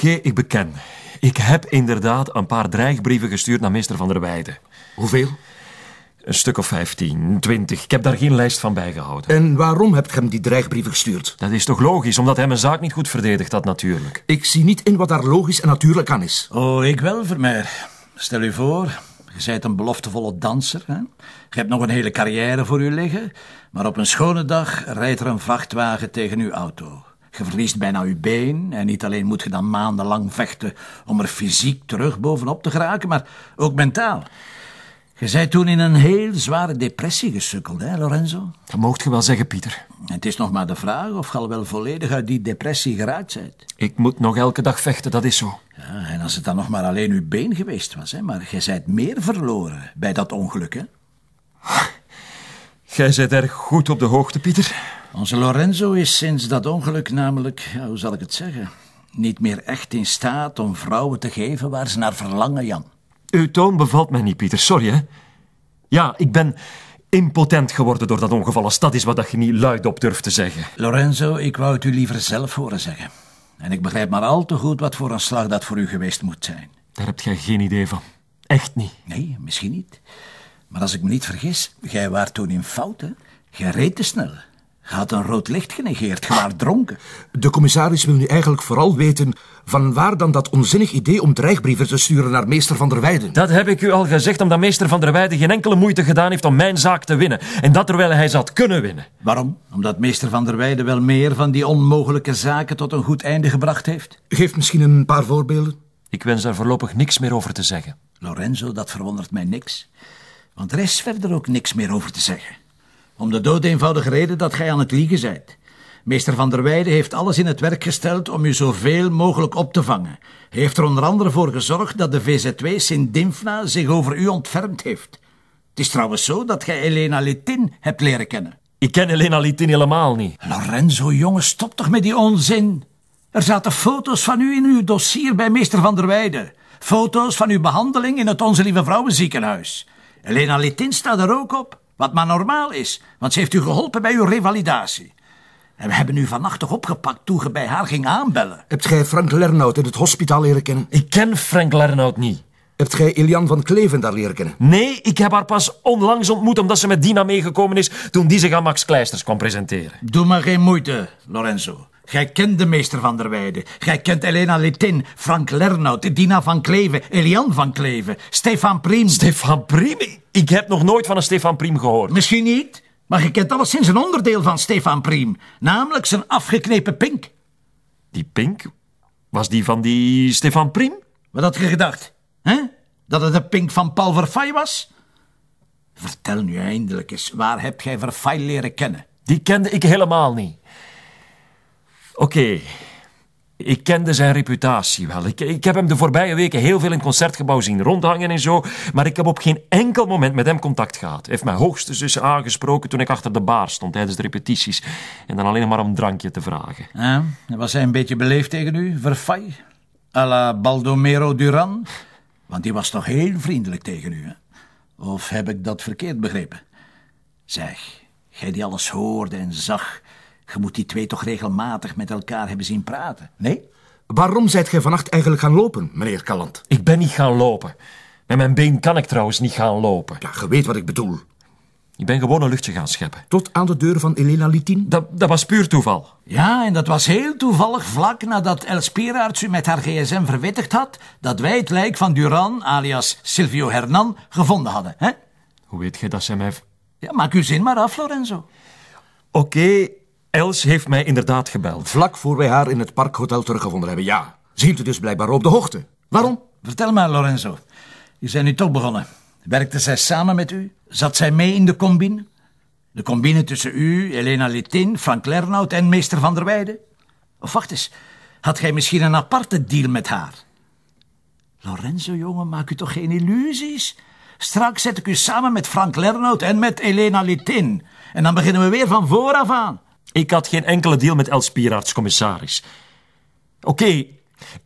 Oké, ik beken. Ik heb inderdaad een paar dreigbrieven gestuurd naar meester van der Weijden. Hoeveel? Een stuk of 15, 20. Ik heb daar geen lijst van bijgehouden. En waarom hebt ge hem die dreigbrieven gestuurd? Dat is toch logisch, omdat hij mijn zaak niet goed verdedigt had natuurlijk. Ik zie niet in wat daar logisch en natuurlijk aan is. Oh, ik wel, Vermeer. Stel u voor, je bent een beloftevolle danser. Hè? Je hebt nog een hele carrière voor u liggen. Maar op een schone dag rijdt er een vrachtwagen tegen uw auto. Je verliest bijna uw been. En niet alleen moet je dan maandenlang vechten om er fysiek terug bovenop te geraken, maar ook mentaal. Je bent toen in een heel zware depressie gesukkeld, hè, Lorenzo? Dat moogt je wel zeggen, Pieter. Het is nog maar de vraag of je al wel volledig uit die depressie geraakt bent. Ik moet nog elke dag vechten, dat is zo. Ja, en als het dan nog maar alleen uw been geweest was, hè, maar je bent meer verloren bij dat ongeluk, hè? Jij bent erg goed op de hoogte, Pieter. Onze Lorenzo is sinds dat ongeluk namelijk, ja, hoe zal ik het zeggen, niet meer echt in staat om vrouwen te geven waar ze naar verlangen, Jan. Uw toon bevalt mij niet, Pieter. Sorry, hè. Ja, ik ben impotent geworden door dat ongeval. Als dat is wat dat je niet luidop durft te zeggen. Lorenzo, ik wou het u liever zelf horen zeggen. En ik begrijp maar al te goed wat voor een slag dat voor u geweest moet zijn. Daar hebt jij geen idee van. Echt niet. Nee, misschien niet. Maar als ik me niet vergis, jij waart toen in fout, hè? Jij reed te snel. Had een rood licht genegeerd, je waart dronken. De commissaris wil nu eigenlijk vooral weten van waar dan dat onzinnig idee om dreigbrieven te sturen naar meester van der Weijden. Dat heb ik u al gezegd, omdat meester van der Weijden geen enkele moeite gedaan heeft om mijn zaak te winnen. En dat terwijl hij zat kunnen winnen. Waarom? Omdat meester van der Weijden wel meer van die onmogelijke zaken tot een goed einde gebracht heeft? Geef misschien een paar voorbeelden. Ik wens daar voorlopig niks meer over te zeggen. Lorenzo, dat verwondert mij niks. Want er is verder ook niks meer over te zeggen. Om de dood eenvoudige reden dat gij aan het liegen zijt. Meester van der Weijden heeft alles in het werk gesteld om u zoveel mogelijk op te vangen. Hij heeft er onder andere voor gezorgd dat de VZW Sint-Dimfna zich over u ontfermd heeft. Het is trouwens zo dat gij Elena Litin hebt leren kennen. Ik ken Elena Litin helemaal niet. Lorenzo, jongen, stop toch met die onzin. Er zaten foto's van u in uw dossier bij meester van der Weijden. Foto's van uw behandeling in het Onze Lieve Vrouwenziekenhuis. Elena Litin staat er ook op. Wat maar normaal is, want ze heeft u geholpen bij uw revalidatie. En we hebben u vannacht toch opgepakt toen je bij haar ging aanbellen. Hebt gij Frank Lernout in het hospitaal leren kennen? Ik ken Frank Lernout niet. Hebt gij Ilian van Kleven daar leren kennen? Nee, ik heb haar pas onlangs ontmoet omdat ze met Dina meegekomen is toen die zich aan Max Kleisters kwam presenteren. Doe maar geen moeite, Lorenzo. Gij kent de meester van der Weijden. Gij kent Elena Litin, Frank Lernout, Dina van Kleven, Elian van Kleven, Stefan Priem. Stefan Priem? Ik heb nog nooit van een Stefan Priem gehoord. Misschien niet, maar je kent alleszins een onderdeel van Stefan Priem, namelijk zijn afgeknepen pink. Die pink? Was die van die Stefan Priem? Wat had je gedacht? hè? Dat het de pink van Paul Verfay was? Vertel nu eindelijk eens, waar heb jij Verfay leren kennen? Die kende ik helemaal niet. Oké, ik kende zijn reputatie wel. Ik, ik heb hem de voorbije weken heel veel in concertgebouw zien rondhangen en zo, maar ik heb op geen enkel moment met hem contact gehad. Hij heeft mij hoogstens dus aangesproken toen ik achter de bar stond tijdens de repetities en dan alleen maar om een drankje te vragen. Was hij een beetje beleefd tegen u, Verfay? A la Baldomero Duran? Want die was toch heel vriendelijk tegen u, hè? Of heb ik dat verkeerd begrepen? Zeg, jij die alles hoorde en zag... je moet die twee toch regelmatig met elkaar hebben zien praten, nee? Waarom zijt gij vannacht eigenlijk gaan lopen, meneer Calland? Ik ben niet gaan lopen. Met mijn been kan ik trouwens niet gaan lopen. Ja, je weet wat ik bedoel. Ik ben gewoon een luchtje gaan scheppen. Tot aan de deur van Elena Litin? Dat, dat was puur toeval. Ja, en dat was heel toevallig vlak nadat Els Pieraerts u met haar gsm verwittigd had... dat wij het lijk van Duran, alias Silvio Hernan, gevonden hadden, hè? Hoe weet je dat zij mij... Ja, maak uw zin maar af, Lorenzo. Oké, Els heeft mij inderdaad gebeld. Vlak voor wij haar in het parkhotel teruggevonden hebben, ja. Ze hield u dus blijkbaar op de hoogte. Waarom? Vertel maar, Lorenzo. Je zijn nu toch begonnen. Werkte zij samen met u? Zat zij mee in de combine? De combine tussen u, Elena Litin, Frank Lernout en meester van der Weijden? Of wacht eens, had gij misschien een aparte deal met haar? Lorenzo, jongen, maak u toch geen illusies? Straks zet ik u samen met Frank Lernout en met Elena Litin. En dan beginnen we weer van vooraf aan. Ik had geen enkele deal met Els Pieraerts, commissaris. Oké,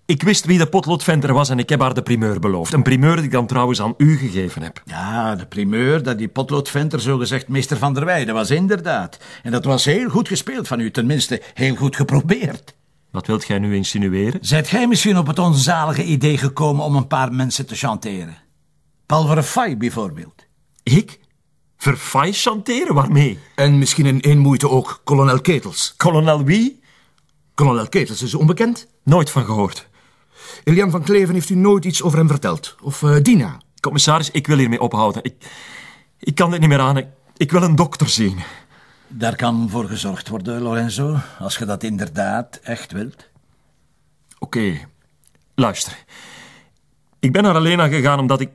ik wist wie de potloodventer was en ik heb haar de primeur beloofd. Een primeur die ik dan trouwens aan u gegeven heb. Ja, de primeur dat die potloodventer zogezegd meester van der Weijden was, inderdaad. En dat was heel goed gespeeld van u, tenminste heel goed geprobeerd. Wat wilt jij nu insinueren? Zijt gij misschien op het onzalige idee gekomen om een paar mensen te chanteren? Paul bijvoorbeeld. Ik? Verfaille chanteren? Waarmee? En misschien in één moeite ook kolonel Ketels. Kolonel wie? Kolonel Ketels is onbekend. Nooit van gehoord. Elian van Kleven heeft u nooit iets over hem verteld. Of eh, Dina. Commissaris, ik wil hiermee ophouden. Ik, ik kan dit niet meer aan. Ik, ik wil een dokter zien. Daar kan voor gezorgd worden, Lorenzo, als je dat inderdaad echt wilt. Oké, luister. Ik ben naar Elena gegaan omdat ik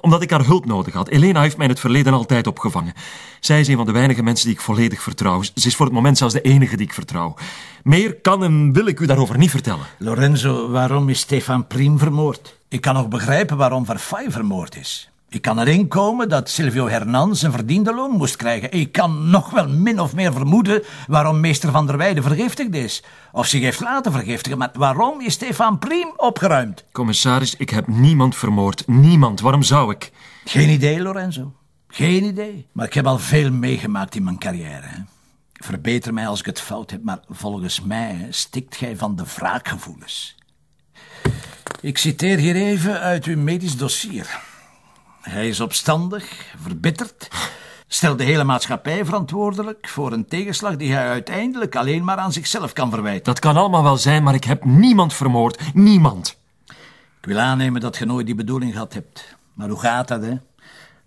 omdat ik haar hulp nodig had. Elena heeft mij in het verleden altijd opgevangen. Zij is een van de weinige mensen die ik volledig vertrouw. Ze is voor het moment zelfs de enige die ik vertrouw. Meer kan en wil ik u daarover niet vertellen. Lorenzo, waarom is Stefan Priem vermoord? Ik kan nog begrijpen waarom Verfay vermoord is. Ik kan erin komen dat Silvio Hernan zijn verdiende loon moest krijgen. Ik kan nog wel min of meer vermoeden waarom meester Van der Weijden vergiftigd is. Of zich heeft laten vergiftigen. Maar waarom is Stefan Priem opgeruimd? Commissaris, ik heb niemand vermoord. Niemand. Waarom zou ik? Geen idee, Lorenzo. Geen idee. Maar ik heb al veel meegemaakt in mijn carrière. Hè? Verbeter mij als ik het fout heb, maar volgens mij stikt gij van de wraakgevoelens. Ik citeer hier even uit uw medisch dossier. Hij is opstandig, verbitterd, stelt de hele maatschappij verantwoordelijk voor een tegenslag die hij uiteindelijk alleen maar aan zichzelf kan verwijten. Dat kan allemaal wel zijn, maar ik heb niemand vermoord. Niemand. Ik wil aannemen dat je nooit die bedoeling gehad hebt. Maar hoe gaat dat, hè?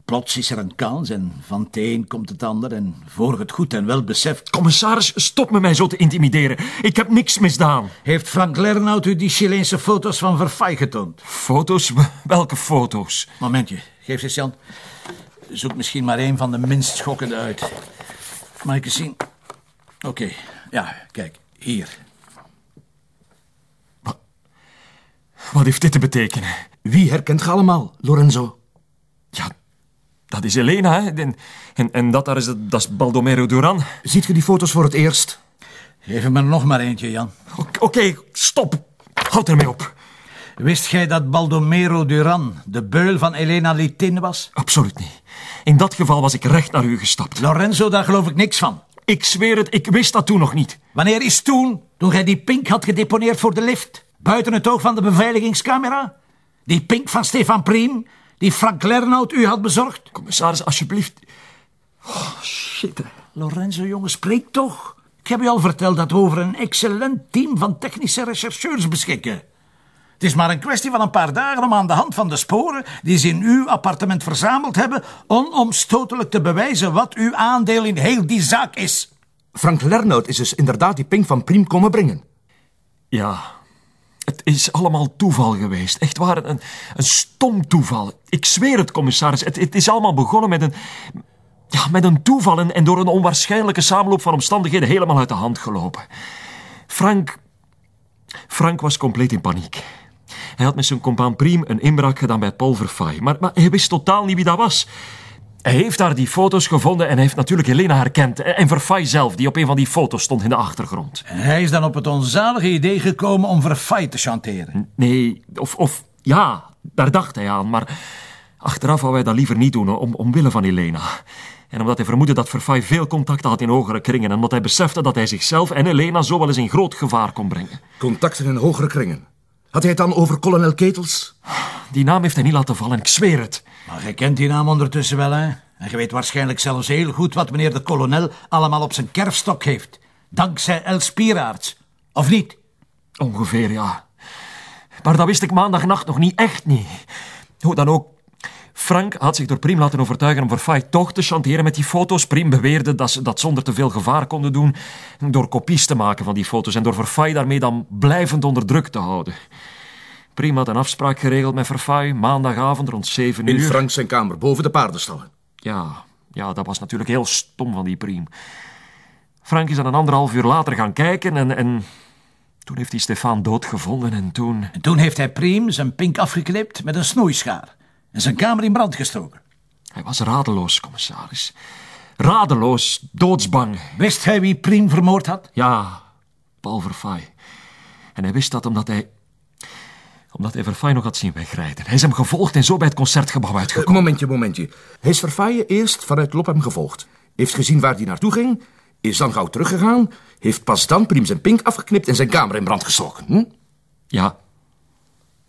Plots is er een kans en van het een komt het ander en voor het goed en wel beseft... Commissaris, stop me mij zo te intimideren. Ik heb niks misdaan. Heeft Frank Lernout u die Chileense foto's van Verfay getoond? Foto's? Welke foto's? Momentje, geef eens Jan. Zoek misschien maar een van de minst schokkende uit. Mag ik eens zien? Oké, ja, kijk, hier. Wat heeft dit te betekenen? Wie herkent ge allemaal, Lorenzo? Ja, dat is Elena, hè? En, en, en dat daar is, dat is Baldomero Duran. Ziet ge die foto's voor het eerst? Geef me er nog maar eentje, Jan. Oké, stop. Houd ermee op. Wist gij dat Baldomero Duran de beul van Elena Litin was? Absoluut niet. In dat geval was ik recht naar u gestapt. Lorenzo, daar geloof ik niks van. Ik zweer het, ik wist dat toen nog niet. Wanneer is toen? Toen gij die pink had gedeponeerd voor de lift? Buiten het oog van de beveiligingscamera? Die pink van Stefan Priem? Die Frank Lernout u had bezorgd? Commissaris, alsjeblieft. Oh, shit. Lorenzo, jongen, spreek toch. Ik heb u al verteld dat we over een excellent team van technische rechercheurs beschikken. Het is maar een kwestie van een paar dagen om aan de hand van de sporen die ze in uw appartement verzameld hebben, onomstotelijk te bewijzen wat uw aandeel in heel die zaak is. Frank Lernout is dus inderdaad die pink van Priem komen brengen. Ja, het is allemaal toeval geweest. Echt waar, een, een stom toeval. Ik zweer het, commissaris. Het, het is allemaal begonnen met een... Ja, met een toeval en, en door een onwaarschijnlijke samenloop van omstandigheden helemaal uit de hand gelopen. Frank... Frank was compleet in paniek. Hij had met zijn compaan Priem een inbraak gedaan bij Paul Verfaille. Maar, maar hij wist totaal niet wie dat was. Hij heeft daar die foto's gevonden en hij heeft natuurlijk Helena herkend. En Verfaille zelf, die op een van die foto's stond in de achtergrond. En hij is dan op het onzalige idee gekomen om Verfaille te chanteren. Nee, of, of ja, daar dacht hij aan. Maar achteraf wou hij dat liever niet doen, om, omwille van Helena. En omdat hij vermoedde dat Verfaille veel contacten had in hogere kringen... en omdat hij besefte dat hij zichzelf en Helena zo wel eens in groot gevaar kon brengen. Contacten in hogere kringen. Had hij het dan over kolonel Ketels? Die naam heeft hij niet laten vallen, ik zweer het. Maar je kent die naam ondertussen wel, hè? En je weet waarschijnlijk zelfs heel goed wat meneer de kolonel allemaal op zijn kerfstok heeft. Dankzij El Spieraerts. Of niet? Ongeveer, ja. Maar dat wist ik maandagnacht nog niet, echt niet. Hoe dan ook, Frank had zich door Priem laten overtuigen om Verfaille toch te chanteren met die foto's. Priem beweerde dat ze dat zonder te veel gevaar konden doen door kopies te maken van die foto's en door Verfaille daarmee dan blijvend onder druk te houden. Priem had een afspraak geregeld met Verfaille maandagavond rond 7 uur. In Frank zijn kamer, boven de paardenstallen. Ja, ja, dat was natuurlijk heel stom van die Priem. Frank is dan een anderhalf uur later gaan kijken en, en toen heeft hij Stefan doodgevonden en toen... En toen heeft hij Priem zijn pink afgeknipt met een snoeischaar en zijn kamer in brand gestoken. Hij was radeloos, commissaris. Radeloos, doodsbang. Wist hij wie Priem vermoord had? Ja, Paul Verfaille. En hij wist dat omdat hij... Omdat hij Verfaille nog had zien wegrijden. Hij is hem gevolgd en zo bij het concertgebouw uitgekomen. momentje, momentje. Hij is Verfaille eerst vanuit Lophem gevolgd. Heeft gezien waar hij naartoe ging. is dan gauw teruggegaan, heeft pas dan Priem zijn pink afgeknipt en zijn kamer in brand gestoken. Hm? Ja.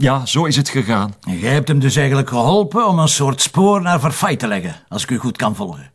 Ja, zo is het gegaan. Jij hebt hem dus eigenlijk geholpen om een soort spoor naar Verfay te leggen, als ik u goed kan volgen.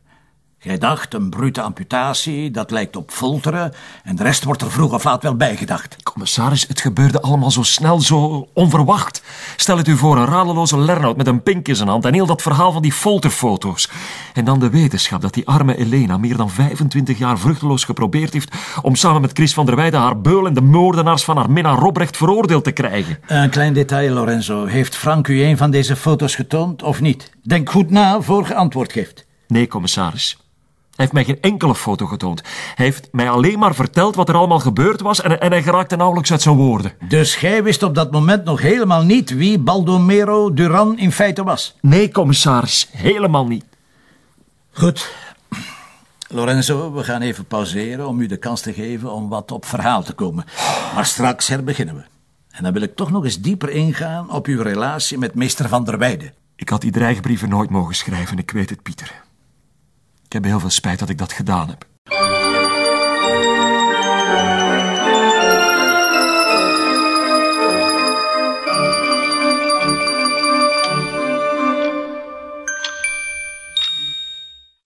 Jij dacht, een brute amputatie, dat lijkt op folteren, en de rest wordt er vroeg of laat wel bijgedacht. Commissaris, het gebeurde allemaal zo snel, zo onverwacht. Stel het u voor, een radeloze Lernout met een pink in zijn hand en heel dat verhaal van die folterfoto's. En dan de wetenschap dat die arme Elena meer dan 25 jaar vruchteloos geprobeerd heeft om samen met Chris van der Weijden haar beul en de moordenaars van haar minnaar Robrecht veroordeeld te krijgen. Een klein detail, Lorenzo. Heeft Frank u een van deze foto's getoond of niet? Denk goed na voor je antwoord geeft. Nee, commissaris. Hij heeft mij geen enkele foto getoond. Hij heeft mij alleen maar verteld wat er allemaal gebeurd was en, en hij geraakte nauwelijks uit zijn woorden. Dus jij wist op dat moment nog helemaal niet wie Baldomero Duran in feite was? Nee, commissaris, helemaal niet. Goed. Lorenzo, we gaan even pauzeren om u de kans te geven om wat op verhaal te komen. Maar straks herbeginnen we. En dan wil ik toch nog eens dieper ingaan op uw relatie met meester Van der Weijden. Ik had die dreigbrieven nooit mogen schrijven, ik weet het, Pieter. Ik heb heel veel spijt dat ik dat gedaan heb.